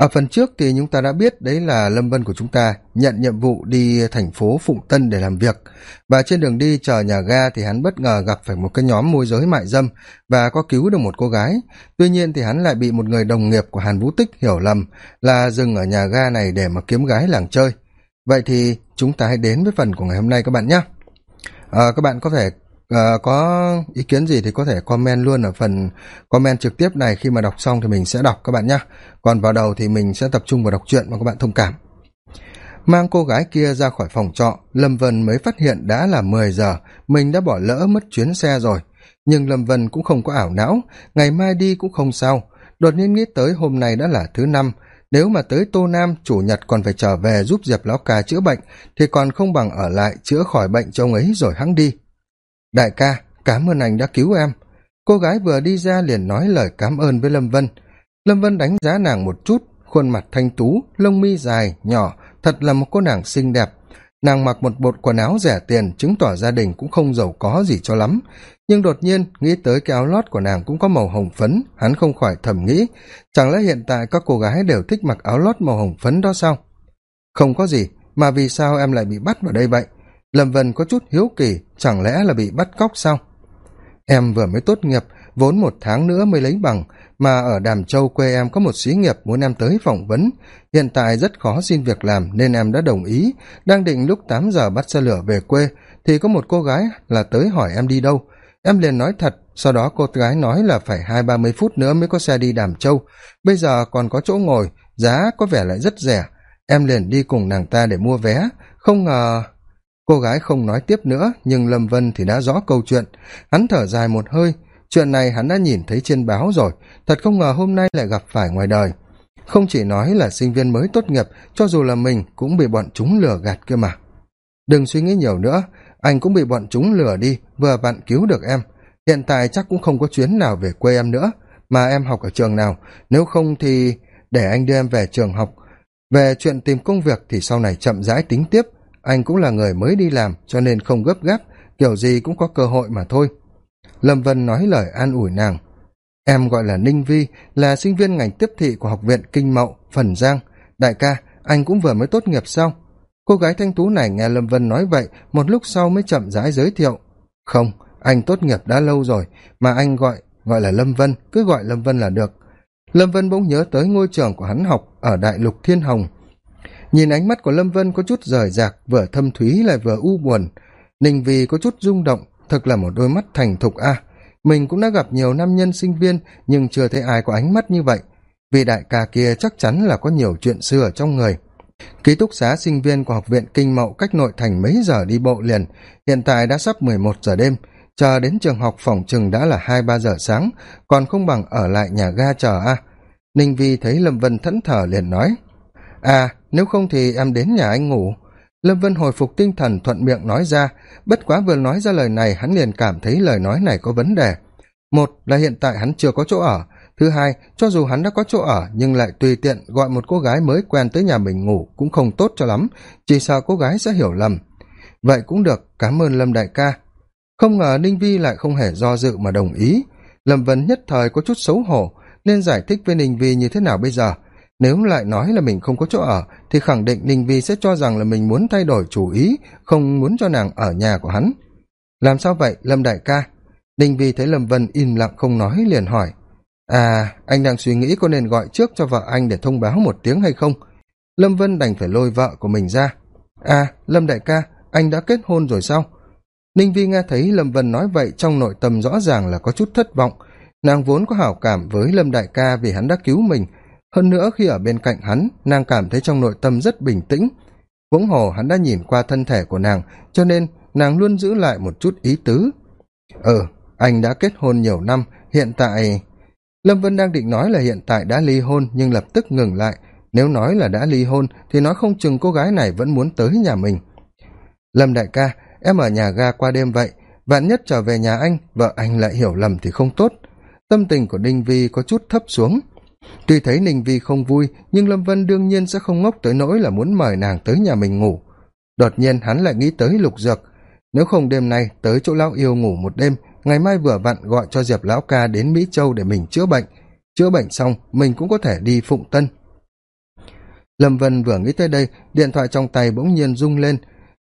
ở phần trước thì chúng ta đã biết đấy là lâm vân của chúng ta nhận nhiệm vụ đi thành phố phụng tân để làm việc. Và trên đường đi chờ nhà ga thì hắn bất ngờ gặp phải một cái nhóm môi giới mại dâm và có cứu được một cô gái. Tuy nhiên thì hắn lại bị một người đồng nghiệp của hàn vũ tích hiểu lầm là dừng ở nhà ga này để mà kiếm gái làng chơi. Vậy thì chúng ta hãy đến với phần của ngày hôm nay các bạn nhé. À, các bạn có thể à, có ý kiến gì thì có thể comment luôn ở phần comment trực tiếp này. Khi mà đọc xong thì mình sẽ đọc các bạn nhé còn vào đầu thì mình sẽ tập trung vào đọc truyện mà các bạn thông cảm. Mang cô gái kia ra khỏi phòng trọ lâm vân mới phát hiện đã là mười giờ. Mình đã bỏ lỡ mất chuyến xe rồi. Nhưng lâm vân cũng không có ảo não. Ngày mai đi cũng không sao. Đột nhiên nghĩ tới hôm nay đã là thứ năm. Nếu mà tới tô nam chủ nhật còn phải trở về giúp diệp lão ca chữa bệnh thì còn không bằng ở lại chữa khỏi bệnh cho ông ấy rồi hẵng đi đại ca, cảm ơn anh đã cứu em. Cô gái vừa đi ra liền nói lời cảm ơn với lâm vân. Lâm vân đánh giá nàng một chút, khuôn mặt thanh tú, lông mi dài, nhỏ, thật là một cô nàng xinh đẹp. Nàng mặc một bột quần áo rẻ tiền, chứng tỏ gia đình cũng không giàu có gì cho lắm. Nhưng đột nhiên, nghĩ tới cái áo lót của nàng cũng có màu hồng phấn, hắn không khỏi thầm nghĩ, chẳng lẽ hiện tại các cô gái đều thích mặc áo lót màu hồng phấn đó sao? Không có gì, mà vì sao em lại bị bắt vào đây vậy? Lâm vân có chút hiếu kỳ, chẳng lẽ là bị bắt cóc sao? Em vừa mới tốt nghiệp, vốn một tháng nữa mới lấy bằng, mà ở đàm châu quê em có một xí nghiệp muốn em tới phỏng vấn. Hiện tại rất khó xin việc làm, nên em đã đồng ý. Đang định lúc tám giờ bắt xe lửa về quê, thì có một cô gái là tới hỏi em đi đâu. Em liền nói thật, sau đó cô gái nói là phải hai ba mươi phút nữa mới có xe đi đàm châu. Bây giờ còn có chỗ ngồi, giá có vẻ lại rất rẻ. Em liền đi cùng nàng ta để mua vé. Không ngờ cô gái không nói tiếp nữa, nhưng lâm vân thì đã rõ câu chuyện. Hắn thở dài một hơi. Chuyện này hắn đã nhìn thấy trên báo rồi. Thật không ngờ hôm nay lại gặp phải ngoài đời. Không chỉ nói là sinh viên mới tốt nghiệp, cho dù là mình cũng bị bọn chúng lừa gạt kia mà. Đừng suy nghĩ nhiều nữa. Anh cũng bị bọn chúng lừa đi. Vừa vặn cứu được em. Hiện tại chắc cũng không có chuyến nào về quê em nữa. Mà em học ở trường nào? Nếu không thì để anh đưa em về trường học. Về chuyện tìm công việc thì sau này chậm rãi tính tiếp anh cũng là người mới đi làm, cho nên không gấp gáp, kiểu gì cũng có cơ hội mà thôi. Lâm vân nói lời an ủi nàng. Em gọi là ninh vi, là sinh viên ngành tiếp thị của học viện kinh mậu, phần giang. Đại ca, anh cũng vừa mới tốt nghiệp xong. Cô gái thanh tú này nghe lâm vân nói vậy, một lúc sau mới chậm rãi giới thiệu. Không, anh tốt nghiệp đã lâu rồi, mà anh gọi gọi là lâm vân, cứ gọi lâm vân là được. Lâm vân bỗng nhớ tới ngôi trường của hắn học ở đại lục thiên hồng nhìn ánh mắt của lâm vân có chút rời rạc, vừa thâm thúy lại vừa u buồn. Ninh vì có chút rung động thực là một đôi mắt thành thục a. Mình cũng đã gặp nhiều nam nhân sinh viên, nhưng chưa thấy ai có ánh mắt như vậy. Vì đại ca kia chắc chắn là có nhiều chuyện xưa ở trong người. Ký túc xá sinh viên của học viện kinh mậu cách nội thành mấy giờ đi bộ liền. Hiện tại đã sắp mười một giờ đêm. Chờ đến trường học phòng chừng đã là hai, ba giờ sáng, còn không bằng ở lại nhà ga chờ a. Ninh vi thấy lâm vân thẫn thờ liền nói à nếu không thì em đến nhà anh ngủ. Lâm vân hồi phục tinh thần thuận miệng nói ra. Bất quá vừa nói ra lời này, hắn liền cảm thấy lời nói này có vấn đề. Một là hiện tại hắn chưa có chỗ ở. Thứ hai, cho dù hắn đã có chỗ ở, nhưng lại tùy tiện gọi một cô gái mới quen tới nhà mình ngủ cũng không tốt cho lắm. Chỉ sợ cô gái sẽ hiểu lầm. Vậy cũng được, cảm ơn lâm đại ca. Không ngờ ninh vi lại không hề do dự mà đồng ý. Lâm vân nhất thời có chút xấu hổ, nên giải thích với ninh vi như thế nào bây giờ? Nếu lại nói là mình không có chỗ ở, thì khẳng định ninh vi sẽ cho rằng là mình muốn thay đổi chủ ý, không muốn cho nàng ở nhà của hắn. Làm sao vậy, lâm đại ca? Ninh vi thấy lâm vân im lặng không nói liền hỏi. À anh đang suy nghĩ có nên gọi trước cho vợ anh để thông báo một tiếng hay không? Lâm vân đành phải lôi vợ của mình ra. À lâm đại ca, anh đã kết hôn rồi sao? Ninh vi nghe thấy lâm vân nói vậy trong nội tâm rõ ràng là có chút thất vọng. Nàng vốn có hảo cảm với lâm đại ca vì hắn đã cứu mình hơn nữa khi ở bên cạnh hắn, nàng cảm thấy trong nội tâm rất bình tĩnh. Huống hồ hắn đã nhìn qua thân thể của nàng, cho nên nàng luôn giữ lại một chút ý tứ. Ừ anh đã kết hôn nhiều năm, hiện tại lâm vân đang định nói là hiện tại đã ly hôn, nhưng lập tức ngừng lại. Nếu nói là đã ly hôn, thì nói không chừng cô gái này vẫn muốn tới nhà mình. Lâm đại ca, em ở nhà ga qua đêm vậy. Vạn nhất trở về nhà anh, vợ anh lại hiểu lầm thì không tốt. Tâm tình của đinh vi có chút thấp xuống tuy thấy ninh vi không vui, nhưng lâm vân đương nhiên sẽ không ngốc tới nỗi là muốn mời nàng tới nhà mình ngủ. Đột nhiên hắn lại nghĩ tới lục dược. Nếu không đêm nay tới chỗ lão yêu ngủ một đêm, ngày mai vừa vặn gọi cho diệp lão ca đến mỹ châu để mình chữa bệnh. Chữa bệnh xong, mình cũng có thể đi phụng tân. Lâm vân vừa nghĩ tới đây, điện thoại trong tay bỗng nhiên rung lên.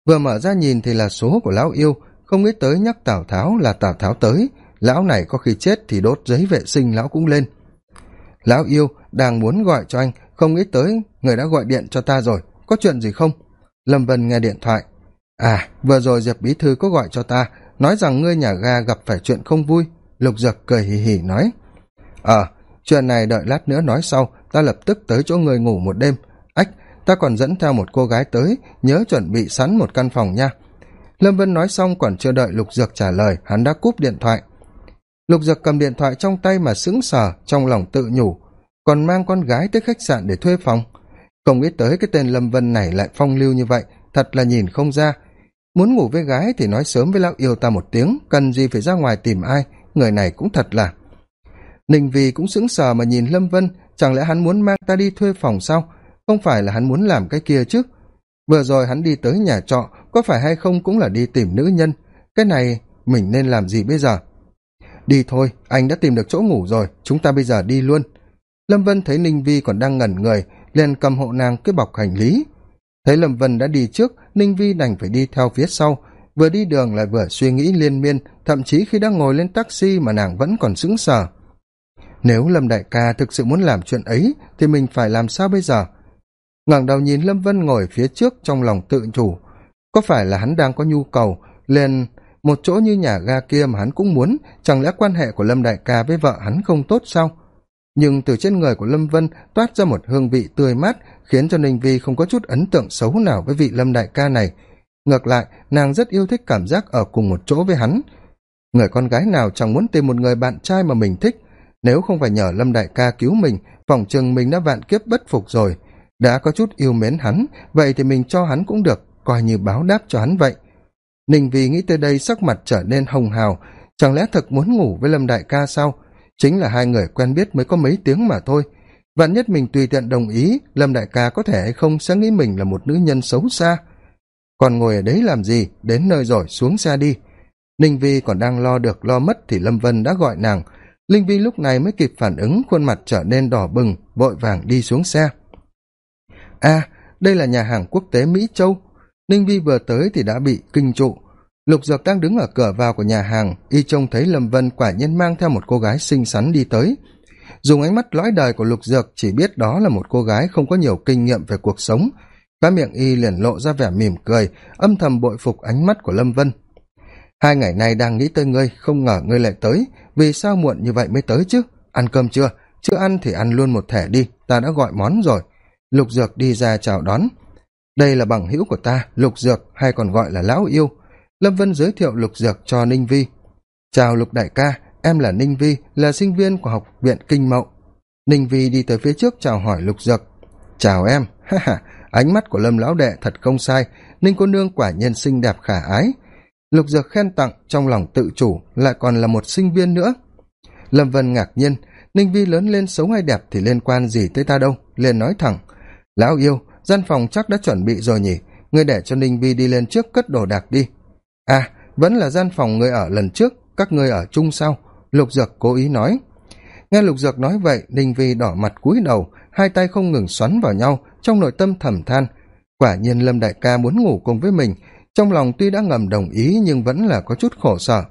Vừa mở ra nhìn thì là số của lão yêu, không nghĩ tới nhắc tào tháo là tào tháo tới. Lão này có khi chết thì đốt giấy vệ sinh, lão cũng lên lão yêu đang muốn gọi cho anh, không nghĩ tới người đã gọi điện cho ta rồi. Có chuyện gì không? Lâm vân nghe điện thoại. À vừa rồi diệp bí thư có gọi cho ta, nói rằng ngươi nhà ga gặp phải chuyện không vui. Lục dực cười hì hì nói. Ờ chuyện này đợi lát nữa nói sau, ta lập tức tới chỗ người ngủ một đêm. Ách, ta còn dẫn theo một cô gái tới, nhớ chuẩn bị sẵn một căn phòng nha. Lâm vân nói xong còn chưa đợi lục dược trả lời, hắn đã cúp điện thoại lục dược cầm điện thoại trong tay mà sững sờ, trong lòng tự nhủ, còn mang con gái tới khách sạn để thuê phòng. Không nghĩ tới cái tên lâm vân này lại phong lưu như vậy, thật là nhìn không ra. Muốn ngủ với gái thì nói sớm với lão yêu ta một tiếng, cần gì phải ra ngoài tìm ai, người này cũng thật là. Ninh vì cũng sững sờ mà nhìn lâm vân, chẳng lẽ hắn muốn mang ta đi thuê phòng sao? Không phải là hắn muốn làm cái kia chứ. Vừa rồi hắn đi tới nhà trọ, có phải hay không cũng là đi tìm nữ nhân. Cái này mình nên làm gì bây giờ? Đi thôi, anh đã tìm được chỗ ngủ rồi, chúng ta bây giờ đi luôn. Lâm vân thấy ninh vi còn đang ngẩn người, liền cầm hộ nàng cái bọc hành lý. Thấy lâm vân đã đi trước, ninh vi đành phải đi theo phía sau. Vừa đi đường lại vừa suy nghĩ liên miên, thậm chí khi đang ngồi lên taxi mà nàng vẫn còn sững sờ. Nếu lâm đại ca thực sự muốn làm chuyện ấy, thì mình phải làm sao bây giờ? Ngẩng đầu nhìn lâm vân ngồi phía trước trong lòng tự chủ. Có phải là hắn đang có nhu cầu, liền một chỗ như nhà ga kia mà hắn cũng muốn, chẳng lẽ quan hệ của lâm đại ca với vợ hắn không tốt sao? Nhưng từ trên người của lâm vân toát ra một hương vị tươi mát, khiến cho ninh vi không có chút ấn tượng xấu nào với vị lâm đại ca này. Ngược lại, nàng rất yêu thích cảm giác ở cùng một chỗ với hắn. Người con gái nào chẳng muốn tìm một người bạn trai mà mình thích? Nếu không phải nhờ lâm đại ca cứu mình phỏng chừng mình đã vạn kiếp bất phục rồi. Đã có chút yêu mến hắn, vậy thì mình cho hắn cũng được, coi như báo đáp cho hắn vậy ninh vi nghĩ tới đây sắc mặt trở nên hồng hào. Chẳng lẽ thật muốn ngủ với lâm đại ca sao? Chính là hai người quen biết mới có mấy tiếng mà thôi. Vạn nhất mình tùy tiện đồng ý lâm đại ca có thể hay không sẽ nghĩ mình là một nữ nhân xấu xa. Còn ngồi ở đấy làm gì? Đến nơi rồi xuống xe đi. Ninh vi còn đang lo được lo mất thì lâm vân đã gọi nàng. Linh vi lúc này mới kịp phản ứng khuôn mặt trở nên đỏ bừng vội vàng đi xuống xe. A à, đây là nhà hàng quốc tế mỹ châu ninh vi vừa tới thì đã bị kinh trụ. Lục dược đang đứng ở cửa vào của nhà hàng, y trông thấy lâm vân quả nhiên mang theo một cô gái xinh xắn đi tới. Dùng ánh mắt lõi đời của lục dược, chỉ biết đó là một cô gái không có nhiều kinh nghiệm về cuộc sống. Cá miệng y liền lộ ra vẻ mỉm cười, âm thầm bội phục ánh mắt của lâm vân. Hai ngày nay đang nghĩ tới ngươi, không ngờ ngươi lại tới. Vì sao muộn như vậy mới tới chứ? Ăn cơm chưa? Chưa ăn thì ăn luôn một thẻ đi, ta đã gọi món rồi. Lục dược đi ra chào đón đây là bằng hữu của ta, lục dược, hay còn gọi là lão yêu. Lâm vân giới thiệu lục dược cho ninh vi. Chào lục đại ca, em là ninh vi, là sinh viên của học viện kinh mậu. Ninh vi đi tới phía trước chào hỏi lục dược. Chào em, ha ha, ánh mắt của lâm lão đệ thật không sai. Ninh cô nương quả nhiên xinh đẹp khả ái. Lục dược khen tặng, trong lòng tự chủ, lại còn là một sinh viên nữa. Lâm vân ngạc nhiên, ninh vi lớn lên xấu hay đẹp thì liên quan gì tới ta đâu, liền nói thẳng, lão yêu gian phòng chắc đã chuẩn bị rồi nhỉ? Ngươi để cho ninh vi đi lên trước cất đồ đạc đi. À vẫn là gian phòng ngươi ở lần trước, các ngươi ở chung sau. lục dược cố ý nói. Nghe lục dược nói vậy, ninh vi đỏ mặt cúi đầu, hai tay không ngừng xoắn vào nhau, trong nội tâm thầm than. Quả nhiên lâm đại ca muốn ngủ cùng với mình, trong lòng tuy đã ngầm đồng ý nhưng vẫn là có chút khổ sở.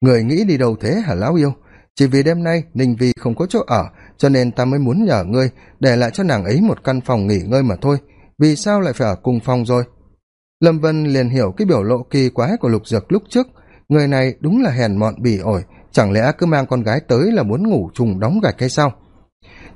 Người nghĩ đi đâu thế hả lão yêu? Chỉ vì đêm nay ninh vi không có chỗ ở, cho nên ta mới muốn nhờ ngươi để lại cho nàng ấy một căn phòng nghỉ ngơi mà thôi. Vì sao lại phải ở cùng phòng rồi? Lâm vân liền hiểu cái biểu lộ kỳ quái của lục dược lúc trước. Người này đúng là hèn mọn bỉ ổi, chẳng lẽ cứ mang con gái tới là muốn ngủ trùng đóng gạch hay sao?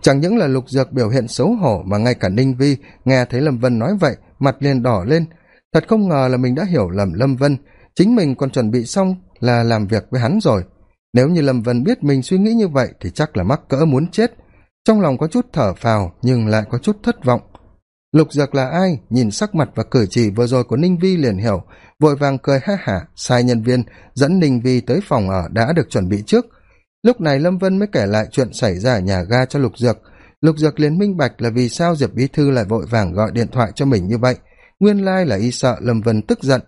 Chẳng những là lục dược biểu hiện xấu hổ mà ngay cả ninh vi nghe thấy lâm vân nói vậy, mặt liền đỏ lên. Thật không ngờ là mình đã hiểu lầm lâm vân. Chính mình còn chuẩn bị xong là làm việc với hắn rồi nếu như lâm vân biết mình suy nghĩ như vậy thì chắc là mắc cỡ muốn chết. Trong lòng có chút thở phào, nhưng lại có chút thất vọng. Lục dược là ai? Nhìn sắc mặt và cử chỉ vừa rồi của ninh vi liền hiểu. Vội vàng cười ha hả, sai nhân viên, dẫn ninh vi tới phòng ở đã được chuẩn bị trước. Lúc này lâm vân mới kể lại chuyện xảy ra ở nhà ga cho lục dược. Lục dược liền minh bạch là vì sao diệp bí thư lại vội vàng gọi điện thoại cho mình như vậy. Nguyên lai là y sợ lâm vân tức giận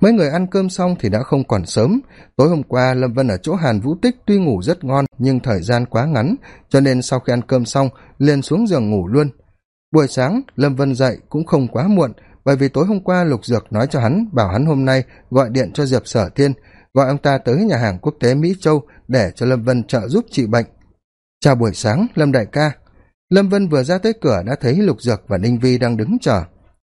mấy người ăn cơm xong thì đã không còn sớm. Tối hôm qua, lâm vân ở chỗ hàn vũ tích tuy ngủ rất ngon, nhưng thời gian quá ngắn, cho nên sau khi ăn cơm xong, liền xuống giường ngủ luôn. Buổi sáng, lâm vân dậy cũng không quá muộn, bởi vì tối hôm qua lục dược nói cho hắn, bảo hắn hôm nay gọi điện cho diệp sở thiên, gọi ông ta tới nhà hàng quốc tế mỹ châu để cho lâm vân trợ giúp trị bệnh. Chào buổi sáng, lâm đại ca. Lâm vân vừa ra tới cửa đã thấy lục dược và ninh vi đang đứng chờ.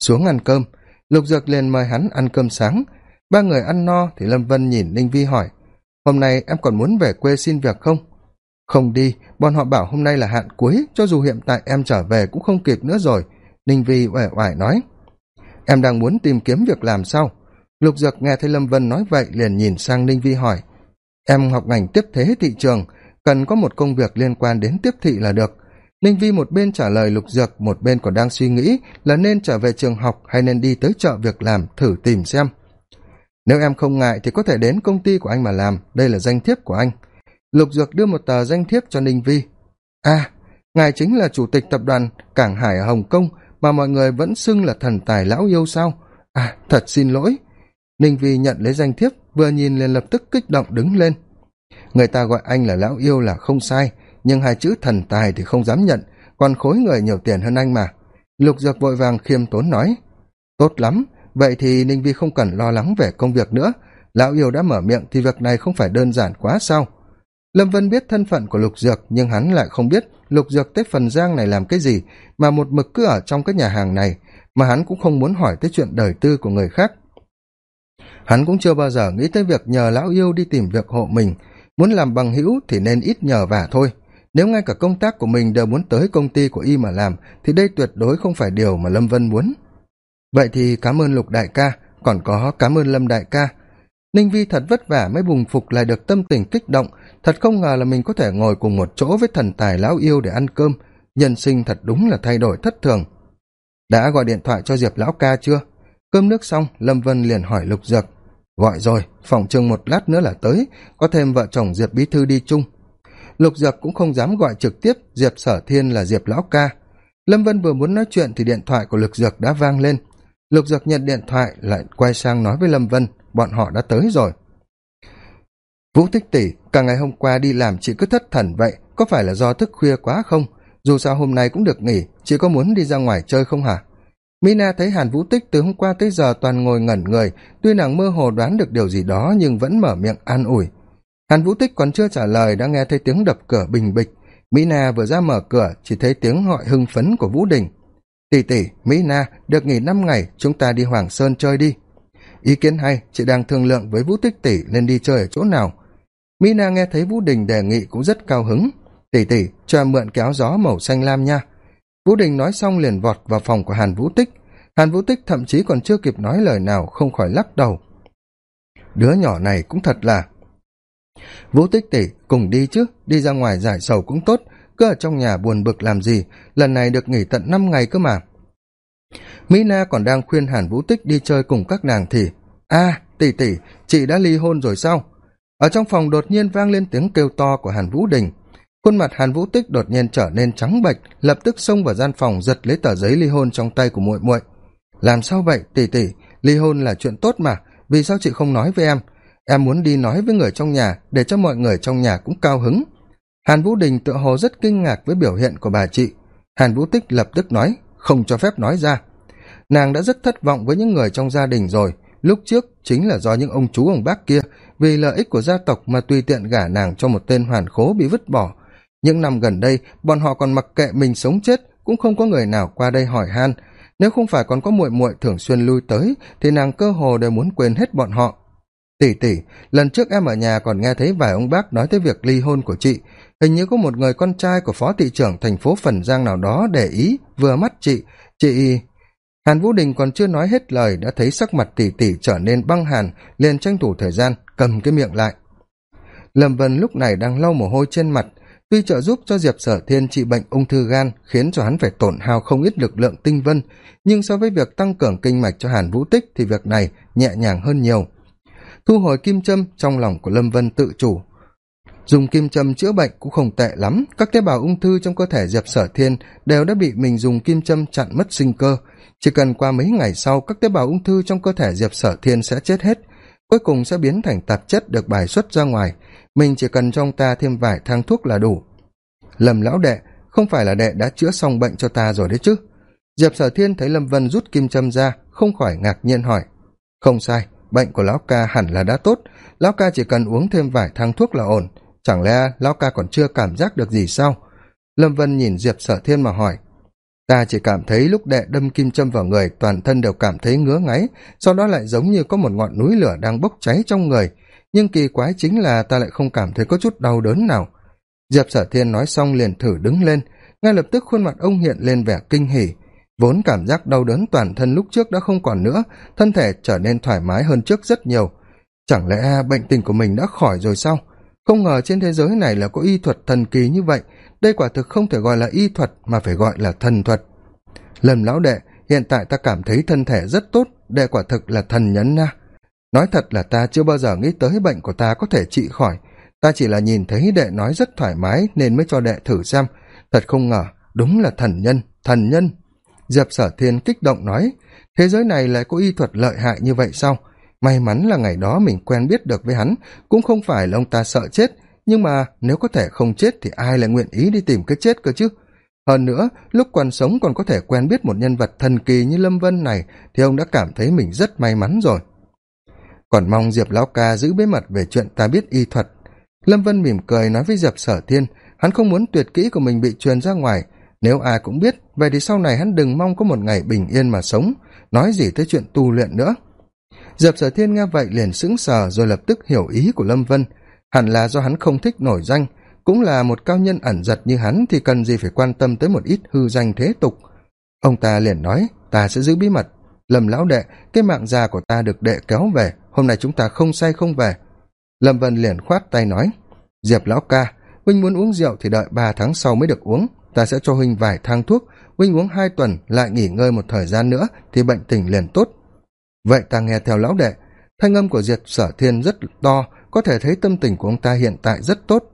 Xuống ăn cơm lục dược liền mời hắn ăn cơm sáng. Ba người ăn no thì lâm vân nhìn ninh vi hỏi, hôm nay em còn muốn về quê xin việc không? Không đi, bọn họ bảo hôm nay là hạn cuối, cho dù hiện tại em trở về cũng không kịp nữa rồi, ninh vi uể oải nói. Em đang muốn tìm kiếm việc làm sao? Lục dược nghe thấy lâm vân nói vậy liền nhìn sang ninh vi hỏi, em học ngành tiếp thế thị trường, cần có một công việc liên quan đến tiếp thị là được ninh vi một bên trả lời lục dược, một bên còn đang suy nghĩ là nên trở về trường học hay nên đi tới chợ việc làm thử tìm xem. Nếu em không ngại thì có thể đến công ty của anh mà làm, đây là danh thiếp của anh. Lục dược đưa một tờ danh thiếp cho ninh vi. À ngài chính là chủ tịch tập đoàn cảng hải ở hồng kông mà mọi người vẫn xưng là thần tài lão yêu sao? À thật xin lỗi. Ninh vi nhận lấy danh thiếp, vừa nhìn liền lập tức kích động đứng lên. Người ta gọi anh là lão yêu là không sai nhưng hai chữ thần tài thì không dám nhận, còn khối người nhiều tiền hơn anh mà. Lục dược vội vàng khiêm tốn nói, tốt lắm, vậy thì ninh vi không cần lo lắng về công việc nữa. Lão yêu đã mở miệng thì việc này không phải đơn giản quá sao? Lâm vân biết thân phận của lục dược, nhưng hắn lại không biết lục dược tới phần giang này làm cái gì, mà một mực cứ ở trong cái nhà hàng này, mà hắn cũng không muốn hỏi tới chuyện đời tư của người khác. Hắn cũng chưa bao giờ nghĩ tới việc nhờ lão yêu đi tìm việc hộ mình. Muốn làm bằng hữu thì nên ít nhờ vả thôi nếu ngay cả công tác của mình đều muốn tới công ty của y mà làm, thì đây tuyệt đối không phải điều mà lâm vân muốn. Vậy thì cảm ơn lục đại ca, còn có cảm ơn lâm đại ca. Ninh vi thật vất vả mới bùng phục lại được tâm tình kích động. Thật không ngờ là mình có thể ngồi cùng một chỗ với thần tài lão yêu để ăn cơm. Nhân sinh thật đúng là thay đổi thất thường. Đã gọi điện thoại cho diệp lão ca chưa? Cơm nước xong, lâm vân liền hỏi lục dược. Gọi rồi, phòng chừng một lát nữa là tới. Có thêm vợ chồng diệp bí thư đi chung lục dược cũng không dám gọi trực tiếp diệp sở thiên là diệp lão ca. Lâm vân vừa muốn nói chuyện thì điện thoại của lục dược đã vang lên. Lục dược nhận điện thoại, lại quay sang nói với lâm vân, bọn họ đã tới rồi. Vũ tích tỷ, cả ngày hôm qua đi làm chị cứ thất thần vậy, có phải là do thức khuya quá không? Dù sao hôm nay cũng được nghỉ, chị có muốn đi ra ngoài chơi không hả? Mina thấy hàn vũ tích từ hôm qua tới giờ toàn ngồi ngẩn người, tuy nàng mơ hồ đoán được điều gì đó nhưng vẫn mở miệng an ủi hàn vũ tích còn chưa trả lời đã nghe thấy tiếng đập cửa bình bịch. Mỹ na vừa ra mở cửa, chỉ thấy tiếng gọi hưng phấn của vũ đình. Tỷ tỷ, mỹ na, được nghỉ năm ngày, chúng ta đi hoàng sơn chơi đi. Ý kiến hay, chị đang thương lượng với vũ tích tỷ nên đi chơi ở chỗ nào? Mỹ na nghe thấy vũ đình đề nghị cũng rất cao hứng. Tỷ tỷ, cho mượn kéo gió màu xanh lam nha. Vũ đình nói xong liền vọt vào phòng của hàn vũ tích. Hàn vũ tích thậm chí còn chưa kịp nói lời nào, không khỏi lắc đầu. Đứa nhỏ này cũng thật là vũ tích tỷ, cùng đi chứ, đi ra ngoài giải sầu cũng tốt, cứ ở trong nhà buồn bực làm gì, lần này được nghỉ tận năm ngày cơ mà. Mỹ na còn đang khuyên hàn vũ tích đi chơi cùng các nàng thì, a, tỷ tỷ, chị đã ly hôn rồi sao? Ở trong phòng đột nhiên vang lên tiếng kêu to của hàn vũ đình. Khuôn mặt hàn vũ tích đột nhiên trở nên trắng bệch, lập tức xông vào gian phòng giật lấy tờ giấy ly hôn trong tay của muội muội. Làm sao vậy, tỷ tỷ? Ly hôn là chuyện tốt mà, vì sao chị không nói với em? Em muốn đi nói với người trong nhà, để cho mọi người trong nhà cũng cao hứng. Hàn vũ đình tựa hồ rất kinh ngạc với biểu hiện của bà chị. Hàn vũ tích lập tức nói, không cho phép nói ra. Nàng đã rất thất vọng với những người trong gia đình rồi. Lúc trước chính là do những ông chú ông bác kia, vì lợi ích của gia tộc mà tùy tiện gả nàng cho một tên hoàn khố bị vứt bỏ. Những năm gần đây, bọn họ còn mặc kệ mình sống chết, cũng không có người nào qua đây hỏi han. Nếu không phải còn có muội muội thường xuyên lui tới, thì nàng cơ hồ đều muốn quên hết bọn họ tỷ tỷ lần trước em ở nhà còn nghe thấy vài ông bác nói tới việc ly hôn của chị. Hình như có một người con trai của phó thị trưởng thành phố phần giang nào đó để ý, vừa mắt chị. Chị hàn vũ đình còn chưa nói hết lời đã thấy sắc mặt tỷ tỷ trở nên băng hàn, liền tranh thủ thời gian cầm cái miệng lại. Lâm vân lúc này đang lau mồ hôi trên mặt. Tuy trợ giúp cho diệp sở thiên trị bệnh ung thư gan khiến cho hắn phải tổn hao không ít lực lượng tinh vân, nhưng so với việc tăng cường kinh mạch cho hàn vũ tích thì việc này nhẹ nhàng hơn nhiều thu hồi kim châm trong lòng của lâm vân tự chủ. Dùng kim châm chữa bệnh cũng không tệ lắm, các tế bào ung thư trong cơ thể diệp sở thiên đều đã bị mình dùng kim châm chặn mất sinh cơ. Chỉ cần qua mấy ngày sau, các tế bào ung thư trong cơ thể diệp sở thiên sẽ chết hết, cuối cùng sẽ biến thành tạp chất được bài xuất ra ngoài. Mình chỉ cần cho ông ta thêm vài thang thuốc là đủ. Lầm lão đệ, không phải là đệ đã chữa xong bệnh cho ta rồi đấy chứ? Diệp sở thiên thấy lâm vân rút kim châm ra, không khỏi ngạc nhiên hỏi. Không sai bệnh của lão ca hẳn là đã tốt. Lão ca chỉ cần uống thêm vài thang thuốc là ổn. Chẳng lẽ lão ca còn chưa cảm giác được gì sao? Lâm vân nhìn diệp sở thiên mà hỏi. Ta chỉ cảm thấy lúc đệ đâm kim châm vào người, toàn thân đều cảm thấy ngứa ngáy, sau đó lại giống như có một ngọn núi lửa đang bốc cháy trong người. Nhưng kỳ quái chính là ta lại không cảm thấy có chút đau đớn nào. Diệp sở thiên nói xong liền thử đứng lên. Ngay lập tức khuôn mặt ông hiện lên vẻ kinh hỉ vốn cảm giác đau đớn toàn thân lúc trước đã không còn nữa, thân thể trở nên thoải mái hơn trước rất nhiều. Chẳng lẽ bệnh tình của mình đã khỏi rồi sao? Không ngờ trên thế giới này là có y thuật thần kỳ như vậy. Đây quả thực không thể gọi là y thuật mà phải gọi là thần thuật. Lâm lão đệ, hiện tại ta cảm thấy thân thể rất tốt, đệ quả thực là thần nhấn na nói thật là ta chưa bao giờ nghĩ tới bệnh của ta có thể trị khỏi. Ta chỉ là nhìn thấy đệ nói rất thoải mái nên mới cho đệ thử xem. Thật không ngờ, đúng là thần nhân thần nhân diệp sở thiên kích động nói, thế giới này lại có y thuật lợi hại như vậy sao? May mắn là ngày đó mình quen biết được với hắn, cũng không phải là ông ta sợ chết, nhưng mà nếu có thể không chết thì ai lại nguyện ý đi tìm cái chết cơ chứ? Hơn nữa, lúc còn sống còn có thể quen biết một nhân vật thần kỳ như lâm vân này thì ông đã cảm thấy mình rất may mắn rồi. Còn mong diệp lão ca giữ bí mật về chuyện ta biết y thuật. Lâm vân mỉm cười nói với diệp sở thiên, hắn không muốn tuyệt kỹ của mình bị truyền ra ngoài nếu ai cũng biết, vậy thì sau này hắn đừng mong có một ngày bình yên mà sống. Nói gì tới chuyện tu luyện nữa. Diệp sở thiên nghe vậy liền sững sờ rồi lập tức hiểu ý của lâm vân. Hẳn là do hắn không thích nổi danh. Cũng là một cao nhân ẩn giật như hắn thì cần gì phải quan tâm tới một ít hư danh thế tục. Ông ta liền nói, ta sẽ giữ bí mật. Lâm lão đệ, cái mạng già của ta được đệ kéo về. Hôm nay chúng ta không say không về. Lâm vân liền khoát tay nói, diệp lão ca, huynh muốn uống rượu thì đợi ba tháng sau mới được uống ta sẽ cho huynh vài thang thuốc, huynh uống hai tuần, lại nghỉ ngơi một thời gian nữa thì bệnh tình liền tốt. Vậy ta nghe theo lão đệ, thanh âm của diệp sở thiên rất to, có thể thấy tâm tình của ông ta hiện tại rất tốt.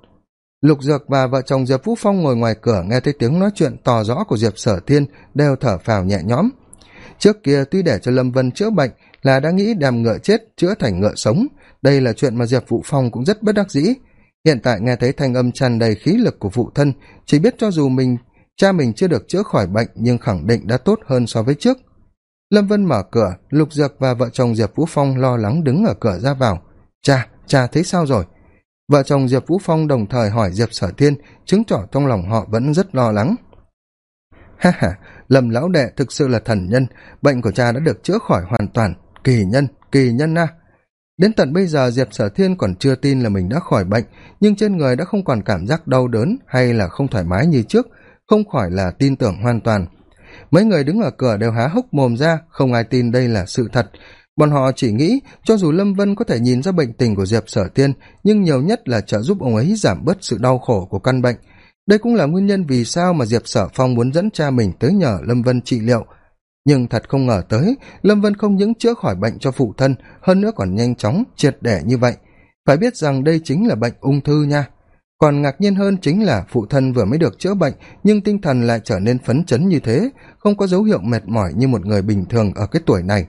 Lục dược và vợ chồng diệp vũ phong ngồi ngoài cửa nghe thấy tiếng nói chuyện to rõ của diệp sở thiên đều thở phào nhẹ nhõm. Trước kia tuy để cho lâm vân chữa bệnh là đã nghĩ đàm ngựa chết chữa thành ngựa sống, đây là chuyện mà diệp vũ phong cũng rất bất đắc dĩ hiện tại nghe thấy thanh âm tràn đầy khí lực của phụ thân, chỉ biết cho dù mình, cha mình chưa được chữa khỏi bệnh nhưng khẳng định đã tốt hơn so với trước. Lâm vân mở cửa, lục dược và vợ chồng diệp vũ phong lo lắng đứng ở cửa ra vào. Cha cha thấy sao rồi? Vợ chồng diệp vũ phong đồng thời hỏi diệp sở thiên, chứng tỏ trong lòng họ vẫn rất lo lắng. Ha ha, lâm lão đệ thực sự là thần nhân, bệnh của cha đã được chữa khỏi hoàn toàn. Kỳ nhân kỳ nhân a đến tận bây giờ, diệp sở thiên còn chưa tin là mình đã khỏi bệnh, nhưng trên người đã không còn cảm giác đau đớn hay là không thoải mái như trước, không khỏi là tin tưởng hoàn toàn. Mấy người đứng ở cửa đều há hốc mồm ra, không ai tin đây là sự thật. Bọn họ chỉ nghĩ, cho dù lâm vân có thể nhìn ra bệnh tình của diệp sở thiên, nhưng nhiều nhất là trợ giúp ông ấy giảm bớt sự đau khổ của căn bệnh. Đây cũng là nguyên nhân vì sao mà diệp sở phong muốn dẫn cha mình tới nhờ lâm vân trị liệu nhưng thật không ngờ tới, lâm vân không những chữa khỏi bệnh cho phụ thân, hơn nữa còn nhanh chóng triệt để như vậy. Phải biết rằng đây chính là bệnh ung thư nha. Còn ngạc nhiên hơn chính là phụ thân vừa mới được chữa bệnh, nhưng tinh thần lại trở nên phấn chấn như thế, không có dấu hiệu mệt mỏi như một người bình thường ở cái tuổi này.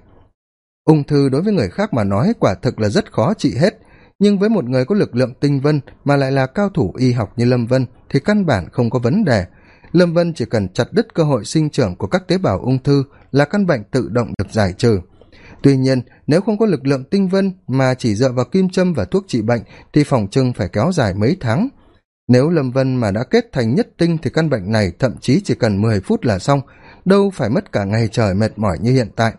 Ung thư đối với người khác mà nói quả thực là rất khó trị hết, nhưng với một người có lực lượng tinh vân mà lại là cao thủ y học như lâm vân thì căn bản không có vấn đề lâm vân chỉ cần chặt đứt cơ hội sinh trưởng của các tế bào ung thư là căn bệnh tự động được giải trừ. Tuy nhiên, nếu không có lực lượng tinh vân mà chỉ dựa vào kim châm và thuốc trị bệnh thì phòng trưng phải kéo dài mấy tháng. Nếu lâm vân mà đã kết thành nhất tinh thì căn bệnh này thậm chí chỉ cần mười phút là xong, đâu phải mất cả ngày trời mệt mỏi như hiện tại.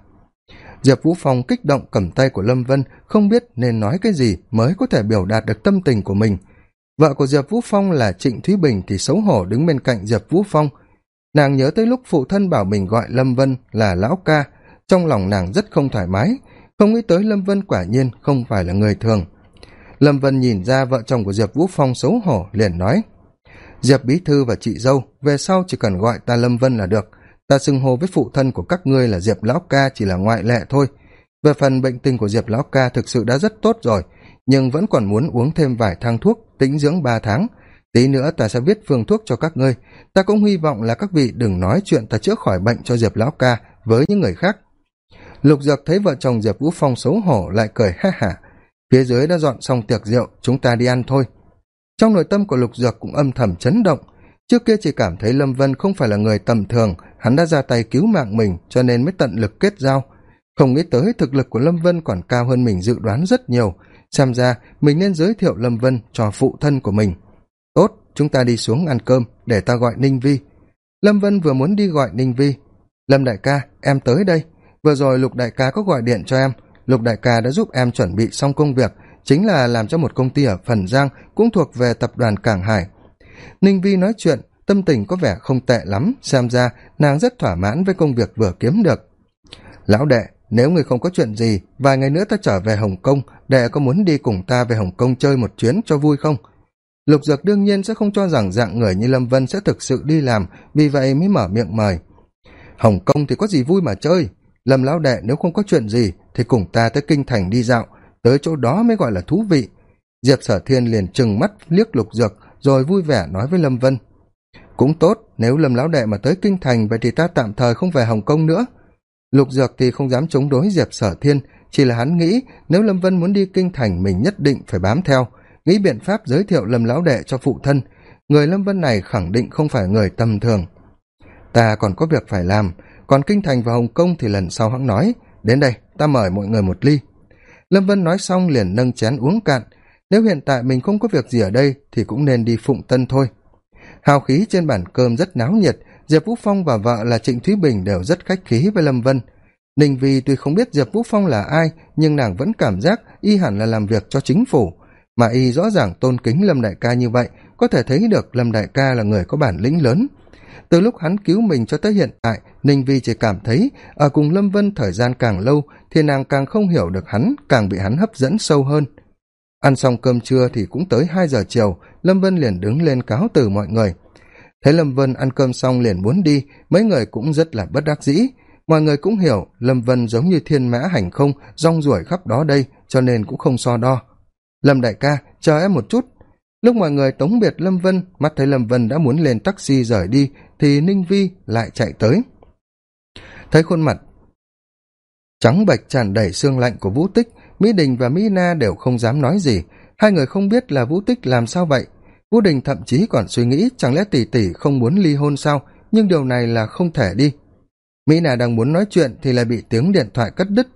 Diệp vũ phong kích động cầm tay của lâm vân, không biết nên nói cái gì mới có thể biểu đạt được tâm tình của mình vợ của diệp vũ phong là trịnh thúy bình thì xấu hổ đứng bên cạnh diệp vũ phong. Nàng nhớ tới lúc phụ thân bảo mình gọi lâm vân là lão ca, trong lòng nàng rất không thoải mái. Không nghĩ tới lâm vân quả nhiên không phải là người thường. Lâm vân nhìn ra vợ chồng của diệp vũ phong xấu hổ, liền nói, diệp bí thư và chị dâu, về sau chỉ cần gọi ta lâm vân là được. Ta xưng hô với phụ thân của các ngươi là diệp lão ca chỉ là ngoại lệ thôi. Về phần bệnh tình của diệp lão ca thực sự đã rất tốt rồi, nhưng vẫn còn muốn uống thêm vài thang thuốc tĩnh dưỡng ba tháng. Tí nữa ta sẽ viết phương thuốc cho các ngươi. Ta cũng hy vọng là các vị đừng nói chuyện ta chữa khỏi bệnh cho diệp lão ca với những người khác. Lục dược thấy vợ chồng diệp vũ phong xấu hổ lại cười ha hả. Phía dưới đã dọn xong tiệc rượu, chúng ta đi ăn thôi. Trong nội tâm của lục dược cũng âm thầm chấn động. Trước kia chỉ cảm thấy lâm vân không phải là người tầm thường, hắn đã ra tay cứu mạng mình cho nên mới tận lực kết giao. Không nghĩ tới thực lực của lâm vân còn cao hơn mình dự đoán rất nhiều xem ra mình nên giới thiệu lâm vân cho phụ thân của mình. Tốt, chúng ta đi xuống ăn cơm để ta gọi ninh vi. Lâm vân vừa muốn đi gọi ninh vi. Lâm đại ca, em tới đây. Vừa rồi lục đại ca có gọi điện cho em. Lục đại ca đã giúp em chuẩn bị xong công việc, chính là làm cho một công ty ở phần giang cũng thuộc về tập đoàn cảng hải. Ninh vi nói chuyện, tâm tình có vẻ không tệ lắm, xem ra nàng rất thỏa mãn với công việc vừa kiếm được. Lão đệ, nếu người không có chuyện gì, vài ngày nữa ta trở về hồng kông đệ có muốn đi cùng ta về hồng kông chơi một chuyến cho vui không? Lục dược đương nhiên sẽ không cho rằng dạng người như lâm vân sẽ thực sự đi làm, vì vậy mới mở miệng mời. Hồng kông thì có gì vui mà chơi? Lâm lão đệ nếu không có chuyện gì thì cùng ta tới kinh thành đi dạo, tới chỗ đó mới gọi là thú vị. Diệp sở thiên liền trừng mắt liếc lục dược, rồi vui vẻ nói với lâm vân. Cũng tốt, nếu lâm lão đệ mà tới kinh thành, vậy thì ta tạm thời không về hồng kông nữa. Lục dược thì không dám chống đối diệp sở thiên chỉ là hắn nghĩ, nếu lâm vân muốn đi kinh thành, mình nhất định phải bám theo. Nghĩ biện pháp giới thiệu lâm lão đệ cho phụ thân, người lâm vân này khẳng định không phải người tầm thường. Ta còn có việc phải làm, còn kinh thành và hồng kông thì lần sau hắn nói. Đến đây, ta mời mọi người một ly. Lâm vân nói xong liền nâng chén uống cạn. Nếu hiện tại mình không có việc gì ở đây thì cũng nên đi phụng tân thôi. Hào khí trên bàn cơm rất náo nhiệt. Diệp vũ phong và vợ là trịnh thúy bình đều rất khách khí với lâm vân ninh vi tuy không biết diệp vũ phong là ai, nhưng nàng vẫn cảm giác y hẳn là làm việc cho chính phủ. Mà y rõ ràng tôn kính lâm đại ca như vậy, có thể thấy được lâm đại ca là người có bản lĩnh lớn. Từ lúc hắn cứu mình cho tới hiện tại, ninh vi chỉ cảm thấy ở cùng lâm vân thời gian càng lâu thì nàng càng không hiểu được hắn, càng bị hắn hấp dẫn sâu hơn. Ăn xong cơm trưa thì cũng tới hai giờ chiều, lâm vân liền đứng lên cáo từ mọi người. Thấy lâm vân ăn cơm xong liền muốn đi, mấy người cũng rất là bất đắc dĩ mọi người cũng hiểu lâm vân giống như thiên mã hành không, rong ruổi khắp đó đây, cho nên cũng không so đo. Lâm đại ca, chờ em một chút. Lúc mọi người tống biệt lâm vân, mắt thấy lâm vân đã muốn lên taxi rời đi, thì ninh vi lại chạy tới. Thấy khuôn mặt trắng bệch tràn đầy xương lạnh của vũ tích, mỹ đình và mỹ na đều không dám nói gì. Hai người không biết là vũ tích làm sao vậy. Vũ đình thậm chí còn suy nghĩ, chẳng lẽ tỷ tỷ không muốn ly hôn sao? Nhưng điều này là không thể đi mỹ Nà đang muốn nói chuyện thì lại bị tiếng điện thoại cất đứt.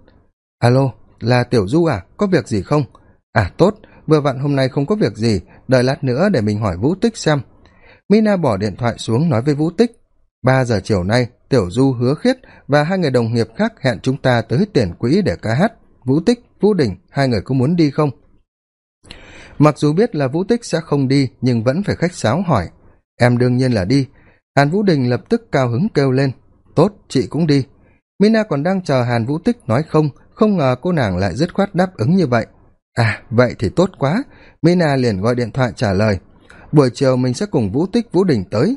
Alo, là tiểu du à? Có việc gì không? À tốt, vừa vặn hôm nay không có việc gì. Đợi lát nữa để mình hỏi vũ tích xem. Mina bỏ điện thoại xuống nói với vũ tích. Ba giờ chiều nay, tiểu du hứa khiết và hai người đồng nghiệp khác hẹn chúng ta tới tiền quỹ để ca hát. Vũ tích, vũ đình, hai người có muốn đi không? Mặc dù biết là vũ tích sẽ không đi, nhưng vẫn phải khách sáo hỏi. Em đương nhiên là đi. Hàn vũ đình lập tức cao hứng kêu lên tốt, chị cũng đi. Mina còn đang chờ hàn vũ tích nói không không ngờ cô nàng lại dứt khoát đáp ứng như vậy. À vậy thì tốt quá. Mina liền gọi điện thoại trả lời. Buổi chiều mình sẽ cùng vũ tích, vũ đình tới.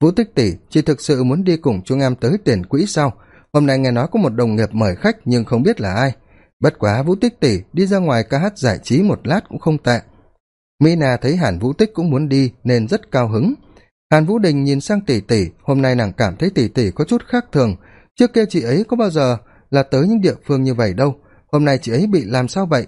Vũ tích tỷ, chị thực sự muốn đi cùng chúng em tới tiền quỹ sau hôm nay nghe nói có một đồng nghiệp mời khách nhưng không biết là ai. Bất quá vũ tích tỷ, đi ra ngoài ca hát giải trí một lát cũng không tệ. Mina thấy hàn vũ tích cũng muốn đi nên rất cao hứng hàn vũ đình nhìn sang tỷ tỷ, hôm nay nàng cảm thấy tỷ tỷ có chút khác thường. Trước kia chị ấy có bao giờ là tới những địa phương như vậy đâu, hôm nay chị ấy bị làm sao vậy?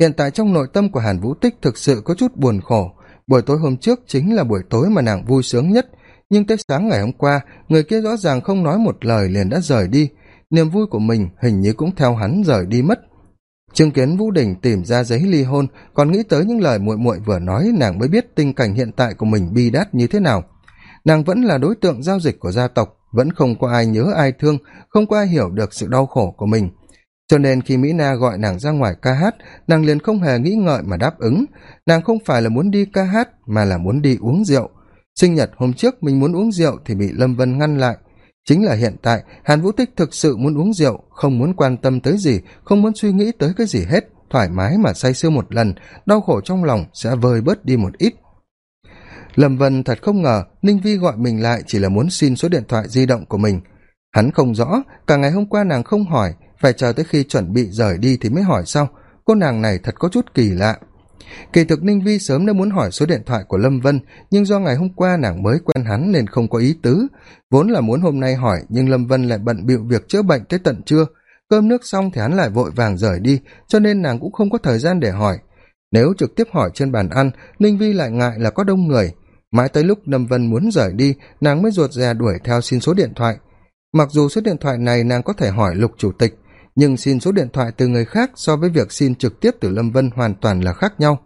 Hiện tại trong nội tâm của hàn vũ tích thực sự có chút buồn khổ. Buổi tối hôm trước chính là buổi tối mà nàng vui sướng nhất, nhưng tới sáng ngày hôm qua, người kia rõ ràng không nói một lời liền đã rời đi. Niềm vui của mình hình như cũng theo hắn rời đi mất chứng kiến vũ đình tìm ra giấy ly hôn, còn nghĩ tới những lời muội muội vừa nói, nàng mới biết tình cảnh hiện tại của mình bi đát như thế nào. Nàng vẫn là đối tượng giao dịch của gia tộc, vẫn không có ai nhớ ai thương, không có ai hiểu được sự đau khổ của mình. Cho nên khi mỹ na gọi nàng ra ngoài ca hát, nàng liền không hề nghĩ ngợi mà đáp ứng. Nàng không phải là muốn đi ca hát, mà là muốn đi uống rượu. Sinh nhật hôm trước mình muốn uống rượu thì bị lâm vân ngăn lại chính là hiện tại, hàn vũ tích thực sự muốn uống rượu, không muốn quan tâm tới gì, không muốn suy nghĩ tới cái gì hết, thoải mái mà say sưa một lần, đau khổ trong lòng sẽ vơi bớt đi một ít. Lâm vân thật không ngờ, ninh vi gọi mình lại chỉ là muốn xin số điện thoại di động của mình. Hắn không rõ, cả ngày hôm qua nàng không hỏi, phải chờ tới khi chuẩn bị rời đi thì mới hỏi sau. Cô nàng này thật có chút kỳ lạ kỳ thực ninh vi sớm đã muốn hỏi số điện thoại của lâm vân, nhưng do ngày hôm qua nàng mới quen hắn nên không có ý tứ. Vốn là muốn hôm nay hỏi, nhưng lâm vân lại bận bịu việc chữa bệnh tới tận trưa. Cơm nước xong thì hắn lại vội vàng rời đi, cho nên nàng cũng không có thời gian để hỏi. Nếu trực tiếp hỏi trên bàn ăn, ninh vi lại ngại là có đông người. Mãi tới lúc lâm vân muốn rời đi, nàng mới ruột rè đuổi theo xin số điện thoại. Mặc dù số điện thoại này nàng có thể hỏi lục chủ tịch nhưng xin số điện thoại từ người khác so với việc xin trực tiếp từ lâm vân hoàn toàn là khác nhau.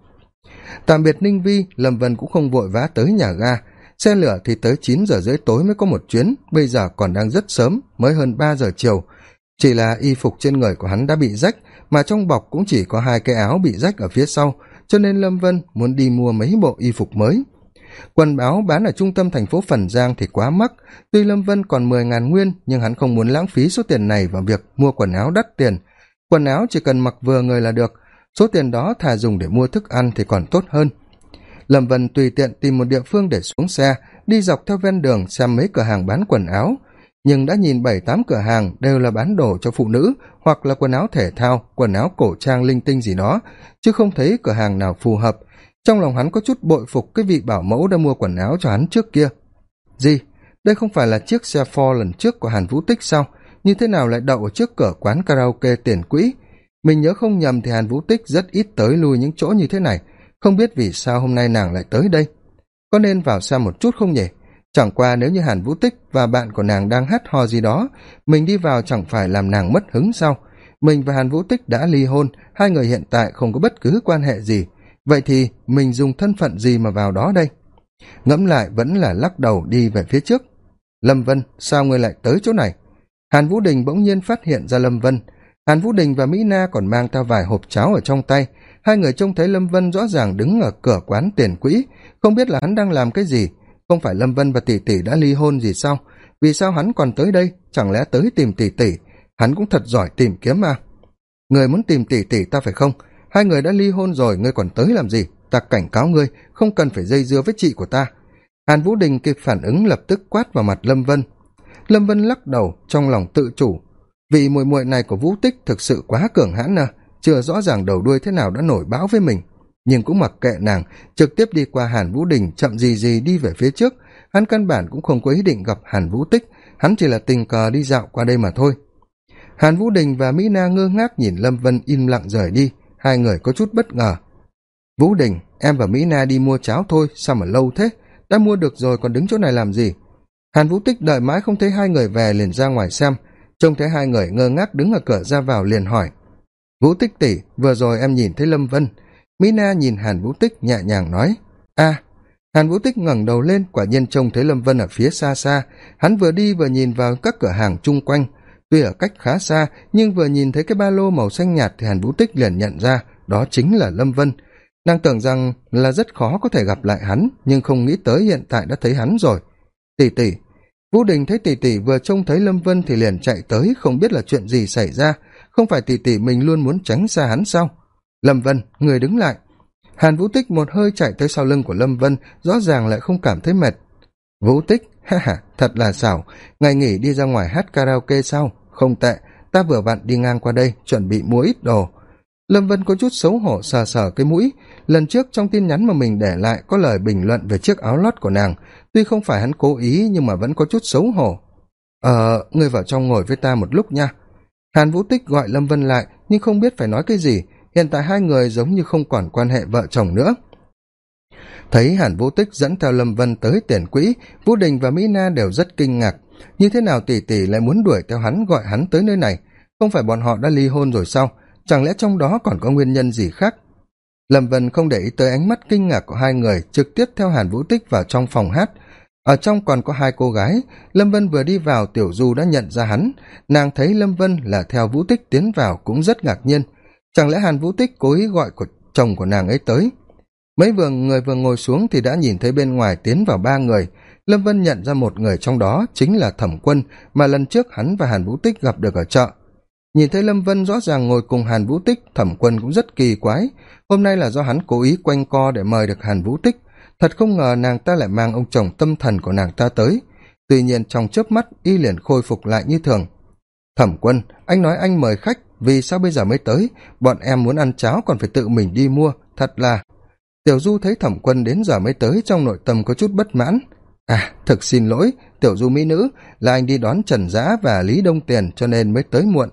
Tạm biệt ninh vi, lâm vân cũng không vội vã tới nhà ga. Xe lửa thì tới chín giờ rưỡi tối mới có một chuyến, bây giờ còn đang rất sớm, mới hơn ba giờ chiều. Chỉ là y phục trên người của hắn đã bị rách, mà trong bọc cũng chỉ có hai cái áo bị rách ở phía sau, cho nên lâm vân muốn đi mua mấy bộ y phục mới quần áo bán ở trung tâm thành phố phần giang thì quá mắc. Tuy lâm vân còn mười ngàn nguyên, nhưng hắn không muốn lãng phí số tiền này vào việc mua quần áo đắt tiền. Quần áo chỉ cần mặc vừa người là được. Số tiền đó thà dùng để mua thức ăn thì còn tốt hơn. Lâm vân tùy tiện tìm một địa phương để xuống xe, đi dọc theo ven đường xem mấy cửa hàng bán quần áo. Nhưng đã nhìn bảy, tám cửa hàng đều là bán đồ cho phụ nữ hoặc là quần áo thể thao, quần áo cổ trang linh tinh gì đó, chứ không thấy cửa hàng nào phù hợp trong lòng hắn có chút bội phục cái vị bảo mẫu đã mua quần áo cho hắn trước kia. Gì? Đây không phải là chiếc xe ford lần trước của hàn vũ tích sao? Như thế nào lại đậu ở trước cửa quán karaoke tiền quỹ? Mình nhớ không nhầm thì hàn vũ tích rất ít tới lui những chỗ như thế này. Không biết vì sao hôm nay nàng lại tới đây. Có nên vào xem một chút không nhỉ? Chẳng qua nếu như hàn vũ tích và bạn của nàng đang hát hò gì đó, mình đi vào chẳng phải làm nàng mất hứng sao? Mình và hàn vũ tích đã ly hôn, hai người hiện tại không có bất cứ quan hệ gì vậy thì mình dùng thân phận gì mà vào đó đây? Ngẫm lại vẫn là lắc đầu đi về phía trước. Lâm vân, sao ngươi lại tới chỗ này? Hàn vũ đình bỗng nhiên phát hiện ra lâm vân. Hàn vũ đình và mỹ na còn mang theo vài hộp cháo ở trong tay. Hai người trông thấy lâm vân rõ ràng đứng ở cửa quán tiền quỹ. Không biết là hắn đang làm cái gì. Không phải lâm vân và tỷ tỷ đã ly hôn gì sao? Vì sao hắn còn tới đây? Chẳng lẽ tới tìm tỷ tỷ? Hắn cũng thật giỏi tìm kiếm mà người muốn tìm tỷ tỷ ta phải không? Hai người đã ly hôn rồi, ngươi còn tới làm gì? Ta cảnh cáo ngươi, không cần phải dây dưa với chị của ta. Hàn vũ đình kịp phản ứng lập tức quát vào mặt lâm vân. Lâm vân lắc đầu, trong lòng tự chủ. Vì mùi muội này của vũ tích thực sự quá cường hãn nè chưa rõ ràng đầu đuôi thế nào đã nổi báo với mình. Nhưng cũng mặc kệ nàng, trực tiếp đi qua hàn vũ đình, chậm gì gì đi về phía trước. Hắn căn bản cũng không có ý định gặp hàn vũ tích, hắn chỉ là tình cờ đi dạo qua đây mà thôi. Hàn vũ đình và mỹ na ngơ ngác nhìn lâm vân im lặng rời đi hai người có chút bất ngờ. Vũ đình, em và mỹ na đi mua cháo thôi, sao mà lâu thế? Đã mua được rồi, còn đứng chỗ này làm gì? Hàn vũ tích đợi mãi không thấy hai người về liền ra ngoài xem. Trông thấy hai người ngơ ngác đứng ở cửa ra vào liền hỏi. Vũ tích tỉ vừa rồi em nhìn thấy lâm vân. Mỹ na nhìn hàn vũ tích nhẹ nhàng nói. A hàn vũ tích ngẩng đầu lên, quả nhiên trông thấy lâm vân ở phía xa xa. Hắn vừa đi vừa nhìn vào các cửa hàng chung quanh tuy ở cách khá xa, nhưng vừa nhìn thấy cái ba lô màu xanh nhạt thì hàn vũ tích liền nhận ra, đó chính là lâm vân. Nàng tưởng rằng là rất khó có thể gặp lại hắn, nhưng không nghĩ tới hiện tại đã thấy hắn rồi. Tỉ tỉ vũ đình thấy tỉ tỉ vừa trông thấy lâm vân thì liền chạy tới, không biết là chuyện gì xảy ra. Không phải tỉ tỉ mình luôn muốn tránh xa hắn sao? Lâm vân, người đứng lại. Hàn vũ tích một hơi chạy tới sau lưng của lâm vân, rõ ràng lại không cảm thấy mệt. Vũ tích ha ha, thật là xảo. Ngày nghỉ đi ra ngoài hát karaoke sao không tệ, ta vừa vặn đi ngang qua đây, chuẩn bị mua ít đồ. Lâm vân có chút xấu hổ, sờ sờ cái mũi. Lần trước trong tin nhắn mà mình để lại có lời bình luận về chiếc áo lót của nàng. Tuy không phải hắn cố ý, nhưng mà vẫn có chút xấu hổ. Ờ ngươi vào trong ngồi với ta một lúc nha. Hàn vũ tích gọi lâm vân lại, nhưng không biết phải nói cái gì. Hiện tại hai người giống như không còn quan hệ vợ chồng nữa thấy hàn vũ tích dẫn theo lâm vân tới tiền quỹ, vũ đình và mỹ na đều rất kinh ngạc. Như thế nào tỷ tỷ lại muốn đuổi theo hắn, gọi hắn tới nơi này? Không phải bọn họ đã ly hôn rồi sao? Chẳng lẽ trong đó còn có nguyên nhân gì khác? Lâm vân không để ý tới ánh mắt kinh ngạc của hai người, trực tiếp theo hàn vũ tích vào trong phòng hát. Ở trong còn có hai cô gái. Lâm vân vừa đi vào, tiểu du đã nhận ra hắn. Nàng thấy lâm vân là theo vũ tích tiến vào cũng rất ngạc nhiên. Chẳng lẽ hàn vũ tích cố ý gọi của chồng của nàng ấy tới? Mấy vừa, người vừa ngồi xuống thì đã nhìn thấy bên ngoài tiến vào ba người. Lâm vân nhận ra một người trong đó, chính là thẩm quân, mà lần trước hắn và hàn vũ tích gặp được ở chợ. Nhìn thấy lâm vân rõ ràng ngồi cùng hàn vũ tích, thẩm quân cũng rất kỳ quái. Hôm nay là do hắn cố ý quanh co để mời được hàn vũ tích. Thật không ngờ nàng ta lại mang ông chồng tâm thần của nàng ta tới. Tuy nhiên trong chớp mắt, y liền khôi phục lại như thường. Thẩm quân, anh nói anh mời khách, vì sao bây giờ mới tới? Bọn em muốn ăn cháo còn phải tự mình đi mua. Thật là tiểu du thấy thẩm quân đến giờ mới tới trong nội tâm có chút bất mãn. À thực xin lỗi, tiểu du mỹ nữ, là anh đi đón trần giã và lý đông tiền cho nên mới tới muộn.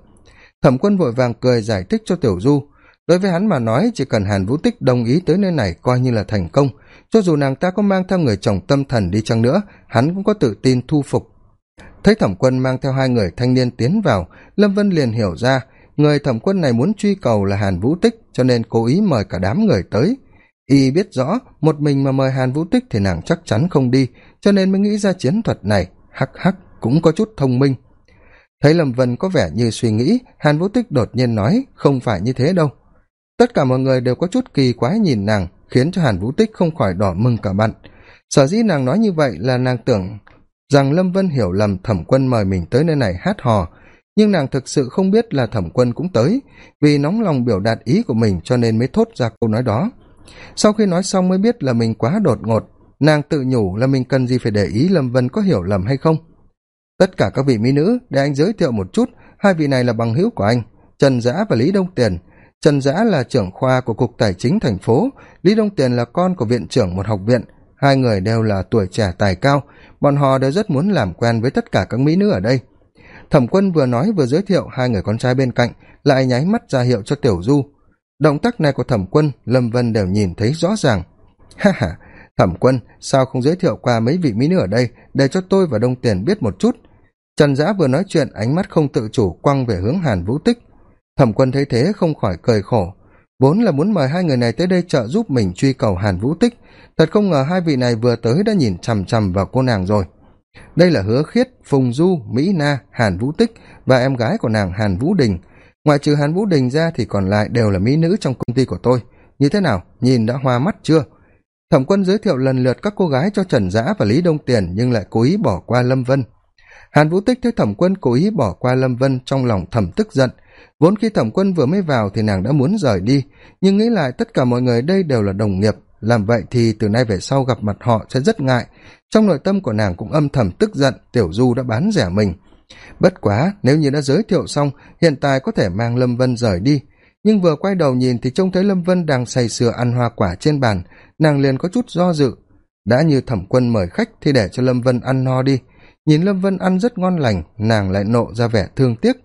Thẩm quân vội vàng cười giải thích cho tiểu du. Đối với hắn mà nói, chỉ cần hàn vũ tích đồng ý tới nơi này coi như là thành công. Cho dù nàng ta có mang theo người chồng tâm thần đi chăng nữa, hắn cũng có tự tin thu phục. Thấy thẩm quân mang theo hai người thanh niên tiến vào, lâm vân liền hiểu ra, người thẩm quân này muốn truy cầu là hàn vũ tích, cho nên cố ý mời cả đám người tới y biết rõ một mình mà mời hàn vũ tích thì nàng chắc chắn không đi, cho nên mới nghĩ ra chiến thuật này. Hắc hắc, cũng có chút thông minh. Thấy lâm vân có vẻ như suy nghĩ, hàn vũ tích đột nhiên nói, không phải như thế đâu. Tất cả mọi người đều có chút kỳ quái nhìn nàng, khiến cho hàn vũ tích không khỏi đỏ mừng cả bạn sở dĩ nàng nói như vậy là nàng tưởng rằng lâm vân hiểu lầm thẩm quân mời mình tới nơi này hát hò, nhưng nàng thực sự không biết là thẩm quân cũng tới, vì nóng lòng biểu đạt ý của mình cho nên mới thốt ra câu nói đó sau khi nói xong mới biết là mình quá đột ngột, nàng tự nhủ là mình cần gì phải để ý lâm vân có hiểu lầm hay không. Tất cả các vị mỹ nữ để anh giới thiệu một chút, hai vị này là bằng hữu của anh, trần giã và lý đông tiền. Trần giã là trưởng khoa của cục tài chính thành phố, lý đông tiền là con của viện trưởng một học viện. Hai người đều là tuổi trẻ tài cao, bọn họ đều rất muốn làm quen với tất cả các mỹ nữ ở đây. Thẩm quân vừa nói vừa giới thiệu hai người con trai bên cạnh, lại nháy mắt ra hiệu cho tiểu du động tác này của thẩm quân, lâm vân đều nhìn thấy rõ ràng. Ha ha, thẩm quân, sao không giới thiệu qua mấy vị mỹ nữ ở đây để cho tôi và đông tiền biết một chút? Trần giã vừa nói chuyện, ánh mắt không tự chủ quăng về hướng hàn vũ tích. Thẩm quân thấy thế không khỏi cười khổ. Vốn là muốn mời hai người này tới đây trợ giúp mình truy cầu hàn vũ tích. Thật không ngờ hai vị này vừa tới đã nhìn chằm chằm vào cô nàng rồi. Đây là hứa khiết, phùng du, mỹ na, hàn vũ tích và em gái của nàng hàn vũ đình ngoại trừ hàn vũ đình ra thì còn lại đều là mỹ nữ trong công ty của tôi. Như thế nào? Nhìn đã hoa mắt chưa? Thẩm quân giới thiệu lần lượt các cô gái cho trần giã và lý đông tiền nhưng lại cố ý bỏ qua lâm vân. Hàn vũ tích thấy thẩm quân cố ý bỏ qua lâm vân trong lòng thầm tức giận. Vốn khi thẩm quân vừa mới vào thì nàng đã muốn rời đi, nhưng nghĩ lại tất cả mọi người đây đều là đồng nghiệp. Làm vậy thì từ nay về sau gặp mặt họ sẽ rất ngại. Trong nội tâm của nàng cũng âm thầm tức giận, tiểu du đã bán rẻ mình bất quá, nếu như đã giới thiệu xong, hiện tại có thể mang lâm vân rời đi. Nhưng vừa quay đầu nhìn thì trông thấy lâm vân đang say sưa ăn hoa quả trên bàn. Nàng liền có chút do dự. Đã như thẩm quân mời khách thì để cho lâm vân ăn no đi. Nhìn lâm vân ăn rất ngon lành, nàng lại nộ ra vẻ thương tiếc.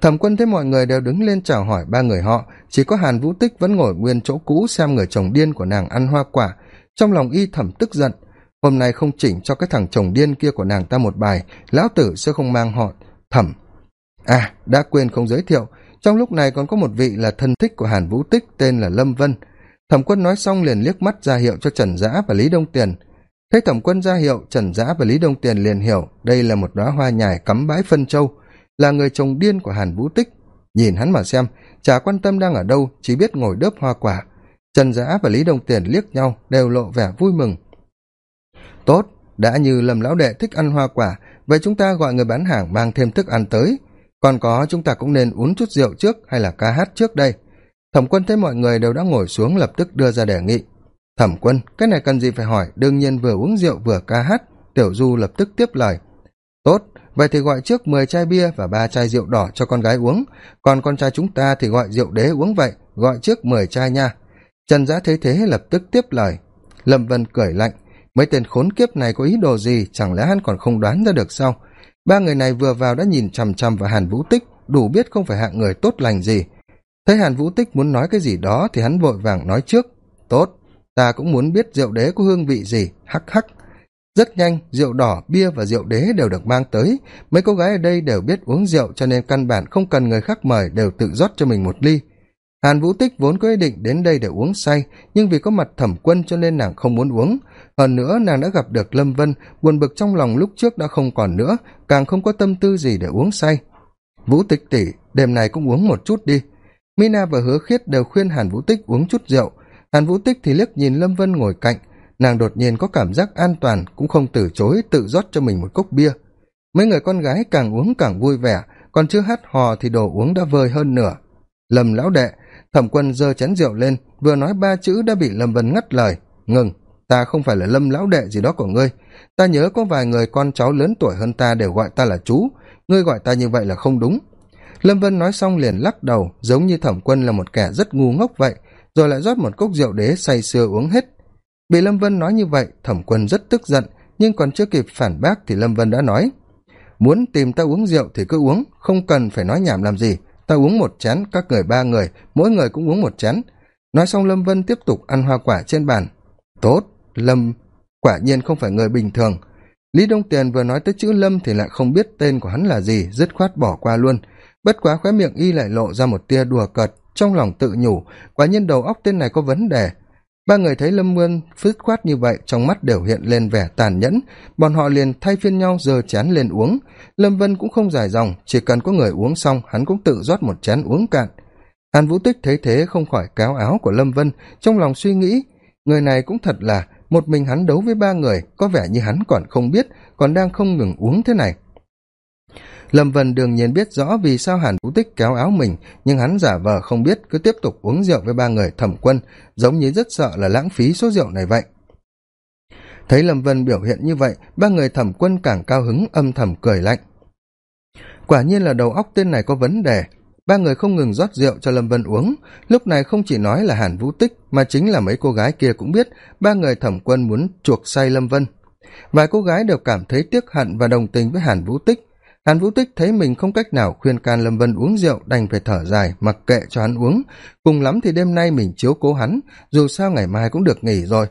Thẩm quân thấy mọi người đều đứng lên chào hỏi ba người họ. Chỉ có hàn vũ tích vẫn ngồi nguyên chỗ cũ xem người chồng điên của nàng ăn hoa quả. Trong lòng y thẩm tức giận hôm nay không chỉnh cho cái thằng chồng điên kia của nàng ta một bài, lão tử sẽ không mang họ. Thẩm à đã quên không giới thiệu. Trong lúc này còn có một vị là thân thích của hàn vũ tích, tên là lâm vân. Thẩm quân nói xong liền liếc mắt ra hiệu cho trần giã và lý đông tiền. Thấy thẩm quân ra hiệu, trần giã và lý đông tiền liền hiểu đây là một đoá hoa nhài cắm bãi phân châu, là người chồng điên của hàn vũ tích. Nhìn hắn mà xem, chả quan tâm đang ở đâu, chỉ biết ngồi đớp hoa quả. Trần giã và lý đông tiền liếc nhau, đều lộ vẻ vui mừng tốt. Đã như lâm lão đệ thích ăn hoa quả, vậy chúng ta gọi người bán hàng mang thêm thức ăn tới. Còn có, chúng ta cũng nên uống chút rượu trước hay là ca hát trước đây. Thẩm quân thấy mọi người đều đã ngồi xuống lập tức đưa ra đề nghị. Thẩm quân, cái này cần gì phải hỏi? Đương nhiên vừa uống rượu vừa ca hát. Tiểu du lập tức tiếp lời. Tốt, vậy thì gọi trước mười chai bia và ba chai rượu đỏ cho con gái uống. Còn con trai chúng ta thì gọi rượu đế uống vậy. Gọi trước mười chai nha. Trần giã thấy thế lập tức tiếp lời. Lâm vân cười lạnh mấy tên khốn kiếp này có ý đồ gì? Chẳng lẽ hắn còn không đoán ra được sao? Ba người này vừa vào đã nhìn chằm chằm vào hàn vũ tích, đủ biết không phải hạng người tốt lành gì. Thấy hàn vũ tích muốn nói cái gì đó thì hắn vội vàng nói trước, tốt, ta cũng muốn biết rượu đế có hương vị gì. Hắc hắc. Rất nhanh, rượu đỏ, bia và rượu đế đều được mang tới. Mấy cô gái ở đây đều biết uống rượu cho nên căn bản không cần người khác mời đều tự rót cho mình một ly hàn vũ tích vốn có ý định đến đây để uống say, nhưng vì có mặt thẩm quân cho nên nàng không muốn uống. Hơn nữa, nàng đã gặp được lâm vân, buồn bực trong lòng lúc trước đã không còn nữa, càng không có tâm tư gì để uống say. Vũ tích tỉ đêm này cũng uống một chút đi. Mina và hứa khiết đều khuyên hàn vũ tích uống chút rượu. Hàn vũ tích thì liếc nhìn lâm vân ngồi cạnh. Nàng đột nhiên có cảm giác an toàn, cũng không từ chối, tự rót cho mình một cốc bia. Mấy người con gái càng uống càng vui vẻ, còn chưa hát hò thì đồ uống đã vơi hơn nửa. Lâm lão đệ thẩm quân giơ chén rượu lên, vừa nói ba chữ đã bị lâm vân ngắt lời. Ngừng, ta không phải là lâm lão đệ gì đó của ngươi. Ta nhớ có vài người con cháu lớn tuổi hơn ta đều gọi ta là chú. Ngươi gọi ta như vậy là không đúng. Lâm vân nói xong liền lắc đầu, giống như thẩm quân là một kẻ rất ngu ngốc vậy, rồi lại rót một cốc rượu đế say sưa uống hết. Bị lâm vân nói như vậy, thẩm quân rất tức giận, nhưng còn chưa kịp phản bác thì lâm vân đã nói, muốn tìm ta uống rượu thì cứ uống, không cần phải nói nhảm làm gì ta uống một chén, các người ba người, mỗi người cũng uống một chén. Nói xong lâm vân tiếp tục ăn hoa quả trên bàn. Tốt, lâm, quả nhiên không phải người bình thường. Lý đông tiền vừa nói tới chữ lâm thì lại không biết tên của hắn là gì, dứt khoát bỏ qua luôn. Bất quá khóe miệng y lại lộ ra một tia đùa cợt, trong lòng tự nhủ, quả nhiên đầu óc tên này có vấn đề ba người thấy lâm mươn phứt khoát như vậy, trong mắt đều hiện lên vẻ tàn nhẫn. Bọn họ liền thay phiên nhau giơ chén lên uống. Lâm vân cũng không dài dòng, chỉ cần có người uống xong, hắn cũng tự rót một chén uống cạn. Hàn vũ tích thấy thế không khỏi cáo áo của lâm vân, trong lòng suy nghĩ, người này cũng thật là, một mình hắn đấu với ba người, có vẻ như hắn còn không biết, còn đang không ngừng uống thế này lâm vân đương nhiên biết rõ vì sao hàn vũ tích kéo áo mình, nhưng hắn giả vờ không biết cứ tiếp tục uống rượu với ba người thẩm quân, giống như rất sợ là lãng phí số rượu này vậy. Thấy lâm vân biểu hiện như vậy, ba người thẩm quân càng cao hứng, âm thầm cười lạnh. Quả nhiên là đầu óc tên này có vấn đề. Ba người không ngừng rót rượu cho lâm vân uống. Lúc này không chỉ nói là hàn vũ tích, mà chính là mấy cô gái kia cũng biết ba người thẩm quân muốn chuộc say lâm vân. Vài cô gái đều cảm thấy tiếc hận và đồng tình với hàn vũ tích hàn vũ tích thấy mình không cách nào khuyên can lâm vân uống rượu, đành phải thở dài, mặc kệ cho hắn uống. Cùng lắm thì đêm nay mình chiếu cố hắn, dù sao ngày mai cũng được nghỉ rồi.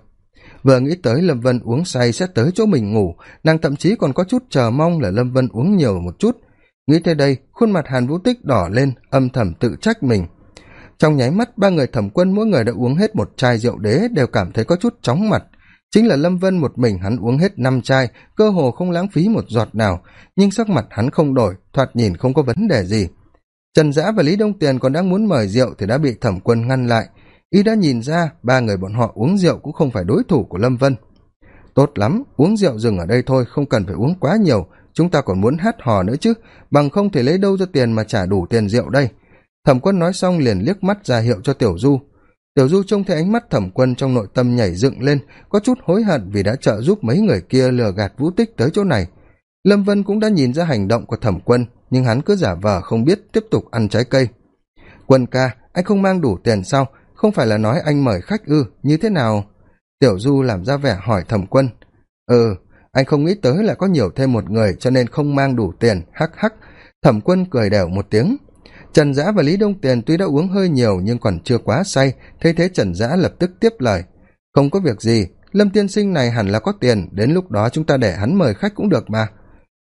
Vừa nghĩ tới lâm vân uống say sẽ tới chỗ mình ngủ, nàng thậm chí còn có chút chờ mong là lâm vân uống nhiều một chút. Nghĩ tới đây, khuôn mặt hàn vũ tích đỏ lên, âm thầm tự trách mình. Trong nháy mắt, ba người thẩm quân mỗi người đã uống hết một chai rượu đế, đều cảm thấy có chút chóng mặt chính là lâm vân một mình hắn uống hết năm chai, cơ hồ không lãng phí một giọt nào. Nhưng sắc mặt hắn không đổi, thoạt nhìn không có vấn đề gì. Trần Dã và lý đông tiền còn đang muốn mời rượu thì đã bị thẩm quân ngăn lại. Y đã nhìn ra ba người bọn họ uống rượu cũng không phải đối thủ của lâm vân. Tốt lắm, uống rượu dừng ở đây thôi, không cần phải uống quá nhiều. Chúng ta còn muốn hát hò nữa chứ, bằng không thể lấy đâu ra tiền mà trả đủ tiền rượu đây? Thẩm quân nói xong liền liếc mắt ra hiệu cho tiểu du tiểu du trông thấy ánh mắt thẩm quân trong nội tâm nhảy dựng lên, có chút hối hận vì đã trợ giúp mấy người kia lừa gạt vũ tích tới chỗ này. Lâm vân cũng đã nhìn ra hành động của thẩm quân, nhưng hắn cứ giả vờ không biết tiếp tục ăn trái cây. Quân ca, anh không mang đủ tiền sao? Không phải là nói anh mời khách ư, như thế nào? Tiểu du làm ra vẻ hỏi thẩm quân. Ừ anh không nghĩ tới lại có nhiều thêm một người cho nên không mang đủ tiền, hắc hắc. Thẩm quân cười đều một tiếng trần giã và lý đông tiền tuy đã uống hơi nhiều nhưng còn chưa quá say, thấy thế trần giã lập tức tiếp lời. Không có việc gì, lâm tiên sinh này hẳn là có tiền, đến lúc đó chúng ta để hắn mời khách cũng được mà.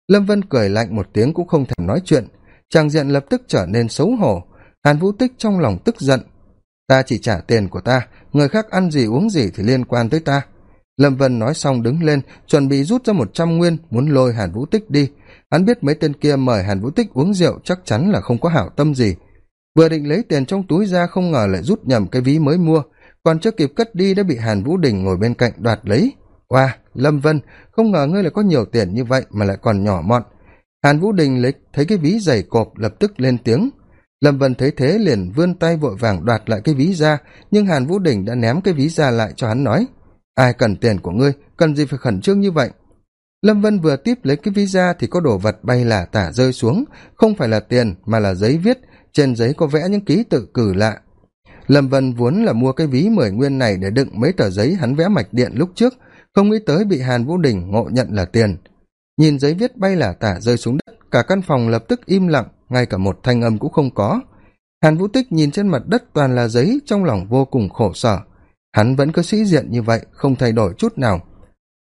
Lâm vân cười lạnh một tiếng cũng không thèm nói chuyện. Tràng diện lập tức trở nên xấu hổ. Hàn vũ tích trong lòng tức giận. Ta chỉ trả tiền của ta, người khác ăn gì uống gì thì liên quan tới ta. Lâm vân nói xong đứng lên, chuẩn bị rút ra một trăm nguyên, muốn lôi hàn vũ tích đi hắn biết mấy tên kia mời hàn vũ tích uống rượu chắc chắn là không có hảo tâm gì. Vừa định lấy tiền trong túi ra không ngờ lại rút nhầm cái ví mới mua. Còn chưa kịp cất đi đã bị hàn vũ đình ngồi bên cạnh đoạt lấy. Oa wow, lâm vân không ngờ ngươi lại có nhiều tiền như vậy mà lại còn nhỏ mọn. Hàn vũ đình lịch thấy cái ví dày cộp lập tức lên tiếng. Lâm vân thấy thế liền vươn tay vội vàng đoạt lại cái ví ra nhưng hàn vũ đình đã ném cái ví ra lại cho hắn nói. Ai cần tiền của ngươi cần gì phải khẩn trương như vậy? Lâm vân vừa tiếp lấy cái visa thì có đồ vật bay lả tả rơi xuống. Không phải là tiền, mà là giấy viết. Trên giấy có vẽ những ký tự cử lạ. Lâm vân vốn là mua cái ví mười nguyên này để đựng mấy tờ giấy hắn vẽ mạch điện lúc trước. Không nghĩ tới bị hàn vũ đình ngộ nhận là tiền. Nhìn giấy viết bay lả tả rơi xuống đất, cả căn phòng lập tức im lặng, ngay cả một thanh âm cũng không có. Hàn vũ tích nhìn trên mặt đất toàn là giấy, trong lòng vô cùng khổ sở. Hắn vẫn cứ sĩ diện như vậy, không thay đổi chút nào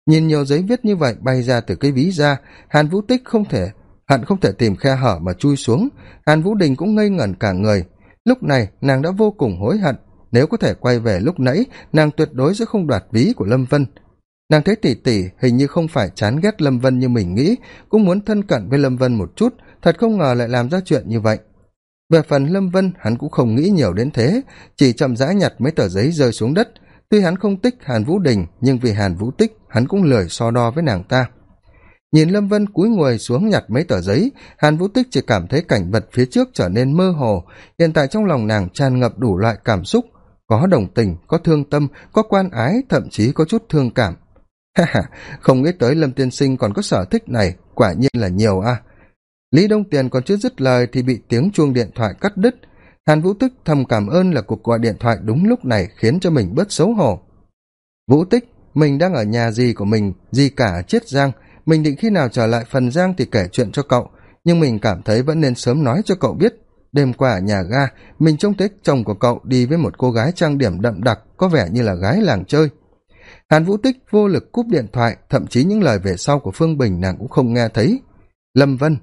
nhìn nhiều giấy viết như vậy bay ra từ cái ví ra, hàn vũ tích không thể hận không thể tìm khe hở mà chui xuống. Hàn vũ đình cũng ngây ngẩn cả người. Lúc này, nàng đã vô cùng hối hận. Nếu có thể quay về lúc nãy, nàng tuyệt đối sẽ không đoạt ví của lâm vân. Nàng thấy tỉ tỉ hình như không phải chán ghét lâm vân như mình nghĩ, cũng muốn thân cận với lâm vân một chút, thật không ngờ lại làm ra chuyện như vậy. Về phần lâm vân, hắn cũng không nghĩ nhiều đến thế, chỉ chậm rãi nhặt mấy tờ giấy rơi xuống đất tuy hắn không tích hàn vũ đình, nhưng vì hàn vũ tích, hắn cũng lười so đo với nàng ta. Nhìn lâm vân cúi người xuống nhặt mấy tờ giấy, hàn vũ tích chỉ cảm thấy cảnh vật phía trước trở nên mơ hồ. Hiện tại trong lòng nàng tràn ngập đủ loại cảm xúc, có đồng tình, có thương tâm, có quan ái, thậm chí có chút thương cảm. Ha ha, không nghĩ tới lâm tiên sinh còn có sở thích này, quả nhiên là nhiều a. Lý đông tiền còn chưa dứt lời thì bị tiếng chuông điện thoại cắt đứt hàn vũ tích thầm cảm ơn là cuộc gọi điện thoại đúng lúc này khiến cho mình bớt xấu hổ. Vũ tích, mình đang ở nhà gì của mình, gì cả chiết giang. Mình định khi nào trở lại phần giang thì kể chuyện cho cậu. Nhưng mình cảm thấy vẫn nên sớm nói cho cậu biết. Đêm qua ở nhà ga, mình trông thấy chồng của cậu đi với một cô gái trang điểm đậm đặc, có vẻ như là gái làng chơi. Hàn vũ tích vô lực cúp điện thoại, thậm chí những lời về sau của phương bình nàng cũng không nghe thấy. Lâm vân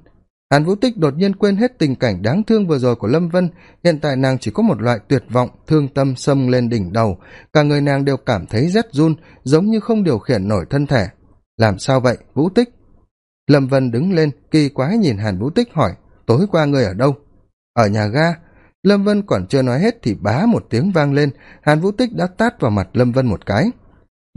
hàn vũ tích đột nhiên quên hết tình cảnh đáng thương vừa rồi của lâm vân. Hiện tại nàng chỉ có một loại tuyệt vọng, thương tâm xâm lên đỉnh đầu. Cả người nàng đều cảm thấy rét run, giống như không điều khiển nổi thân thể. Làm sao vậy, vũ tích? Lâm vân đứng lên, kỳ quái nhìn hàn vũ tích hỏi, tối qua ngươi ở đâu? Ở nhà ga. Lâm vân còn chưa nói hết thì bá một tiếng vang lên. Hàn vũ tích đã tát vào mặt lâm vân một cái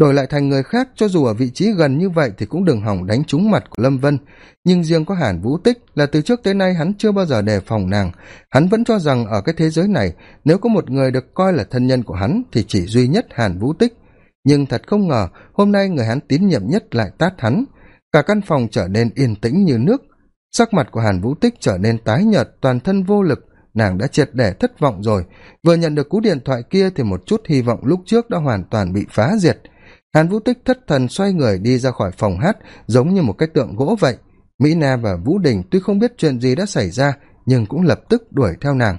đổi lại thành người khác, cho dù ở vị trí gần như vậy thì cũng đừng hỏng đánh trúng mặt của lâm vân. Nhưng riêng có hàn vũ tích là từ trước tới nay hắn chưa bao giờ đề phòng nàng. Hắn vẫn cho rằng ở cái thế giới này, nếu có một người được coi là thân nhân của hắn thì chỉ duy nhất hàn vũ tích. Nhưng thật không ngờ, hôm nay người hắn tín nhiệm nhất lại tát hắn. Cả căn phòng trở nên yên tĩnh như nước. Sắc mặt của hàn vũ tích trở nên tái nhợt, toàn thân vô lực. Nàng đã triệt để thất vọng rồi. Vừa nhận được cú điện thoại kia thì một chút hy vọng lúc trước đã hoàn toàn bị phá diệt hàn vũ tích thất thần xoay người đi ra khỏi phòng hát, giống như một cái tượng gỗ vậy. Mỹ na và vũ đình tuy không biết chuyện gì đã xảy ra, nhưng cũng lập tức đuổi theo nàng.